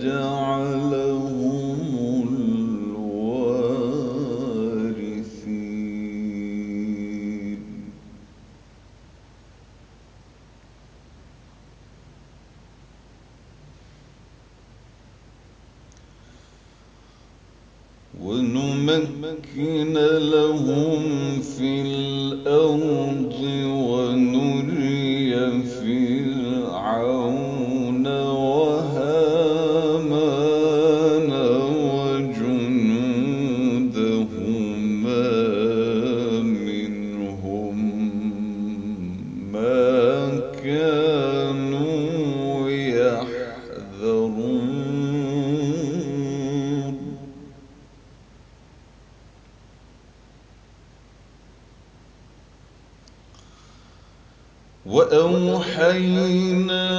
ونجعله أوحينا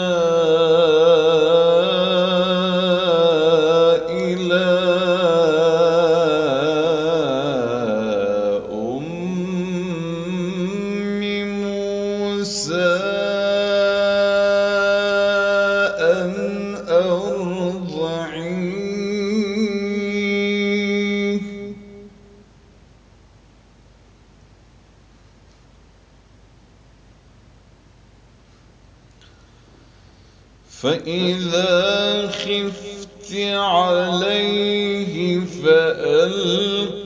إلى أم موسى أن أرضعيه فإذا خفت عليه فألقيه.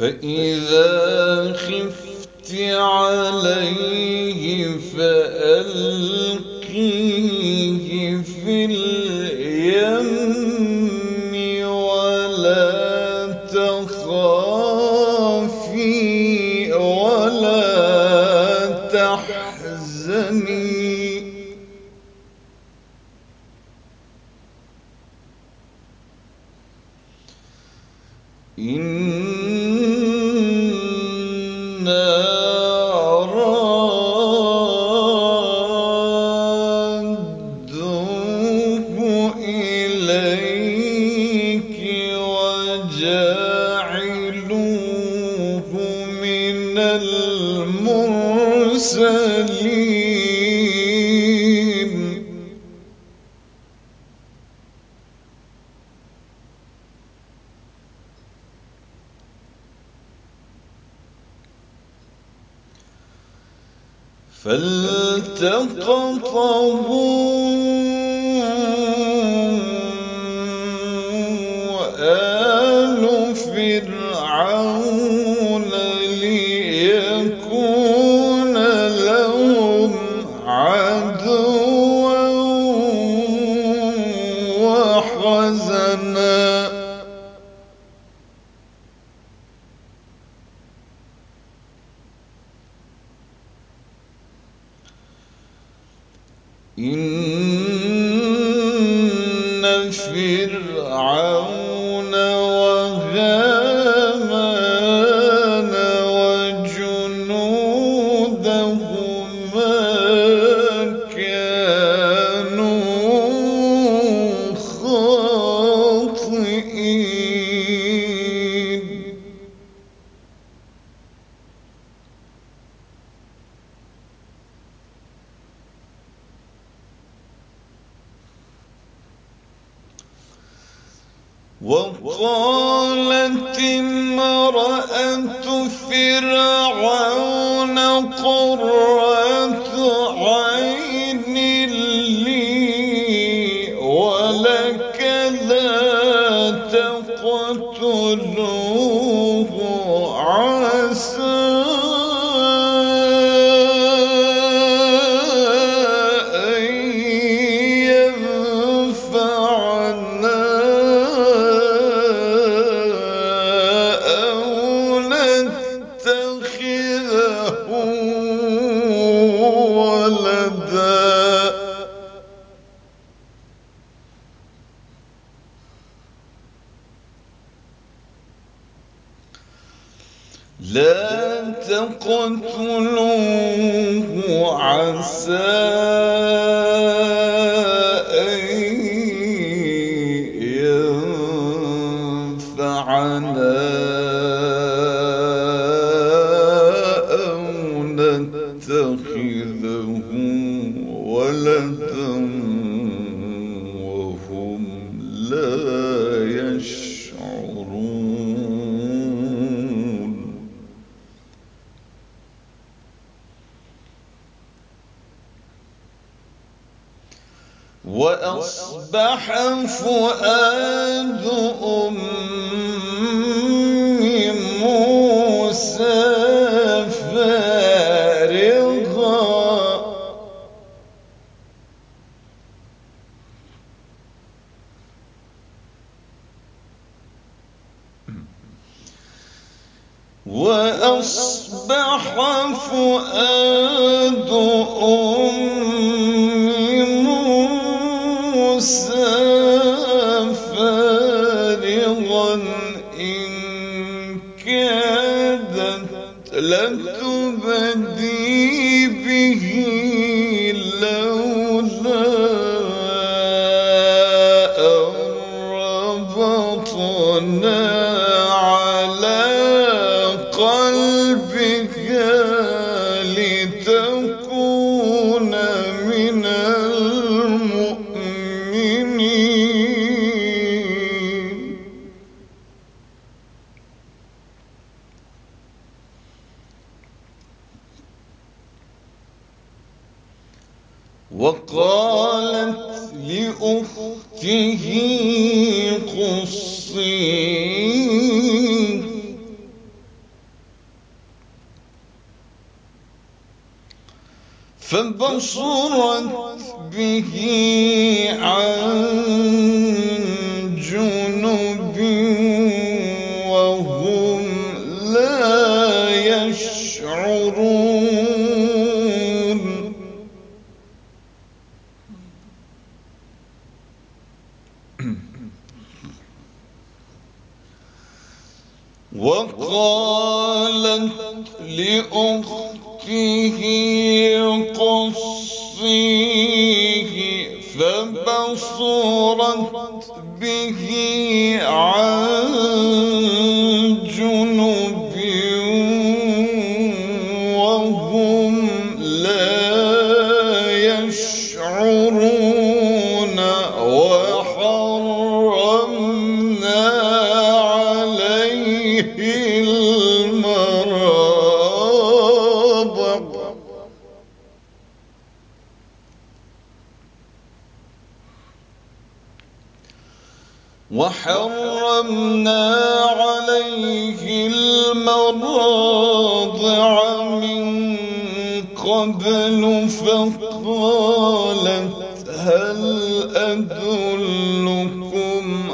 فإذا خفت عليه فألقيه النار واصبر وأصبح فؤاد أم موسى فارغا إن كادت لتبدي به لولا أن ربطنا نصرت به عن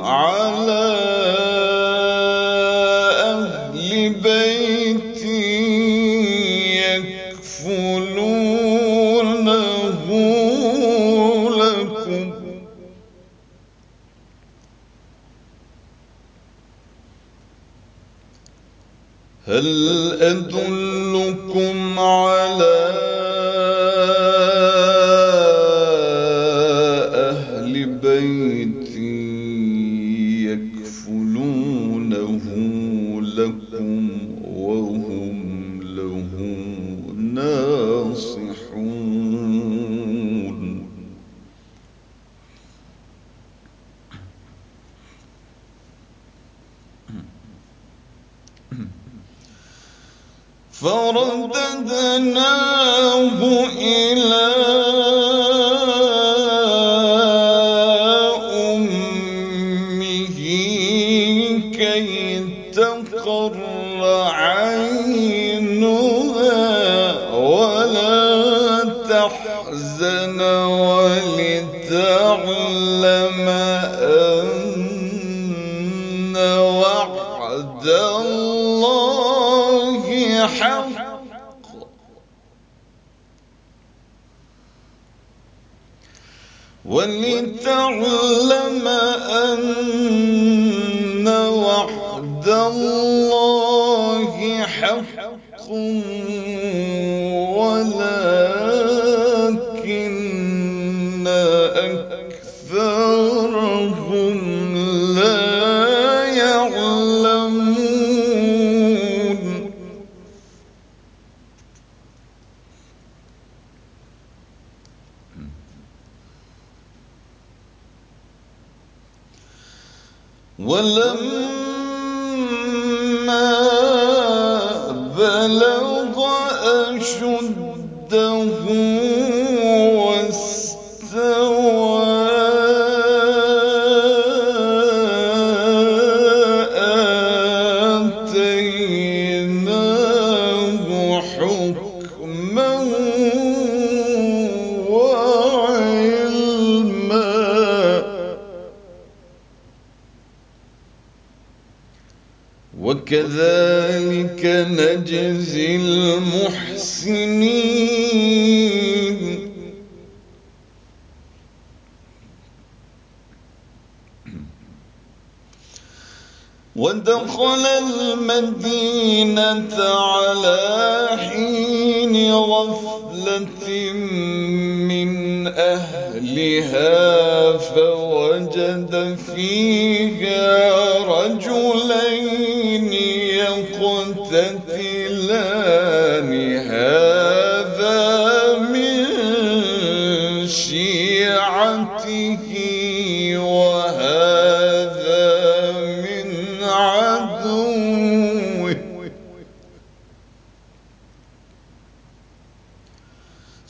are فرددناه إلى أمه كي تقر عينها ولا تحزن ولتعلم أن وعد الله حق ولتعلم أن وعد الله حق ولما نجزي المحسنين. ودخل المدينة على حين غفلة من أهلها فوجد فيها رجلين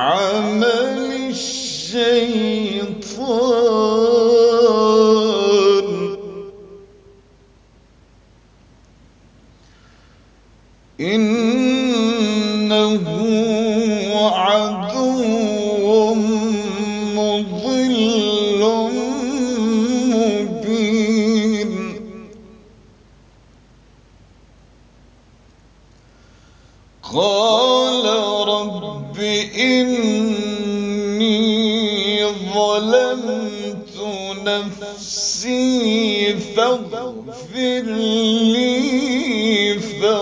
عمل الشيطان. give the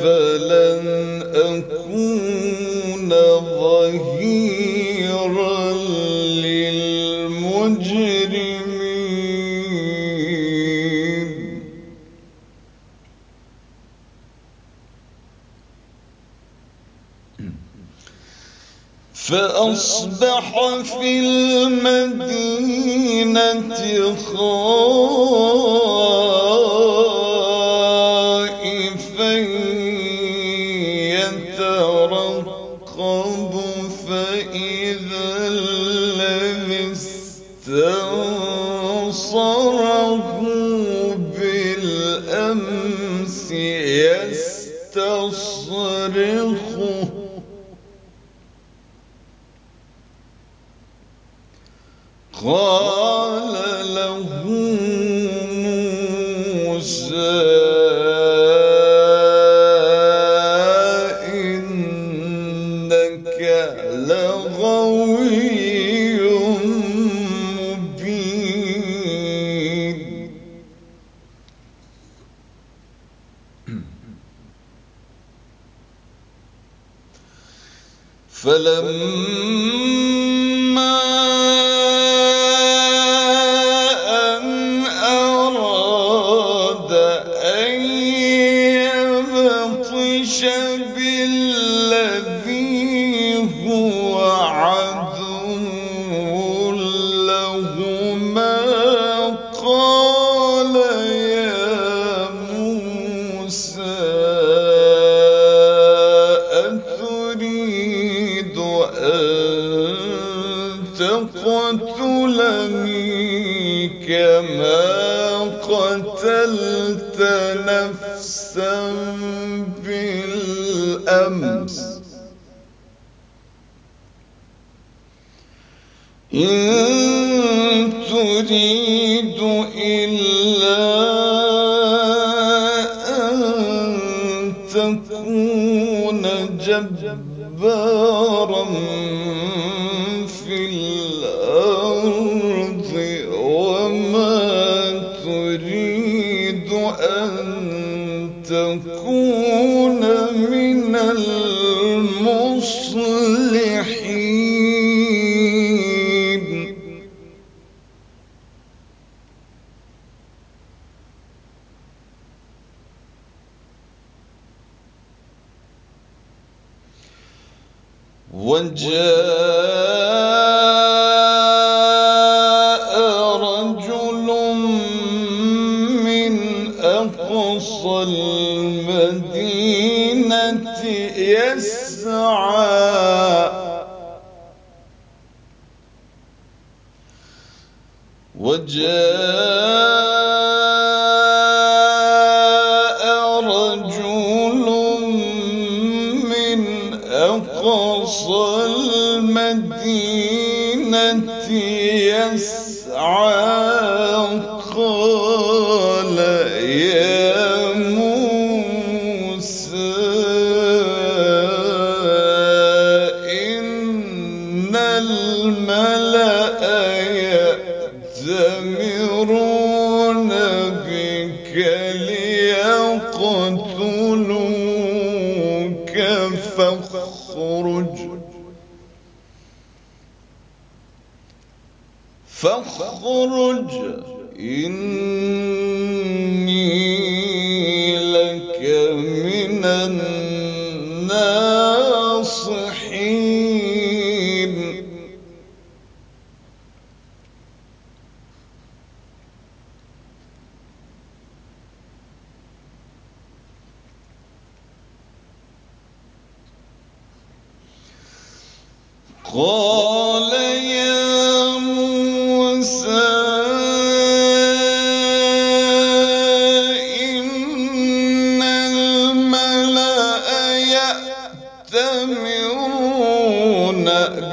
فلن أكون ظهيرا للمجرمين. فأصبح في المدينة خائفا استصرخوا فلما نفسا بالأمس إن تريد إلا أن تكون جبارا. وجاء رجل من أقصى المدينة يسعى. وجاء أقصى المدينة يسعى قال فاخرج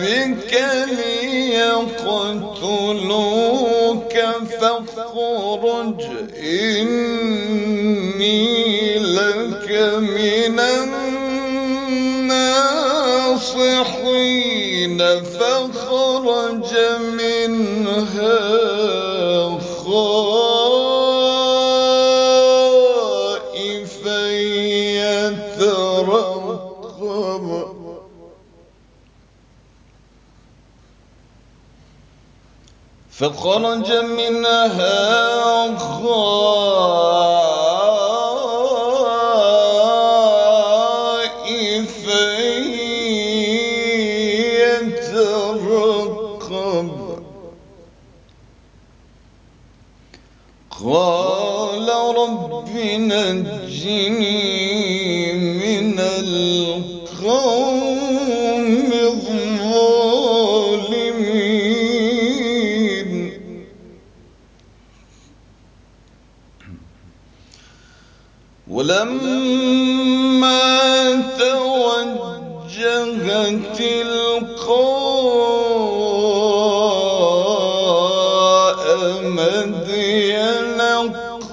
بك ليقتلوك فاخرج إني لك من الناصحين فخرج منها. فخرج منها خائفا مدين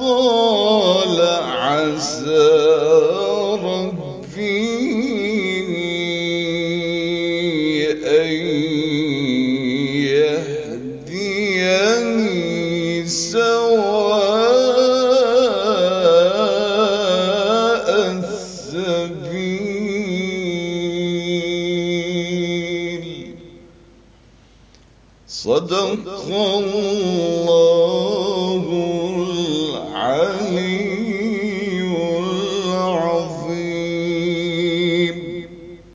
قال عسى.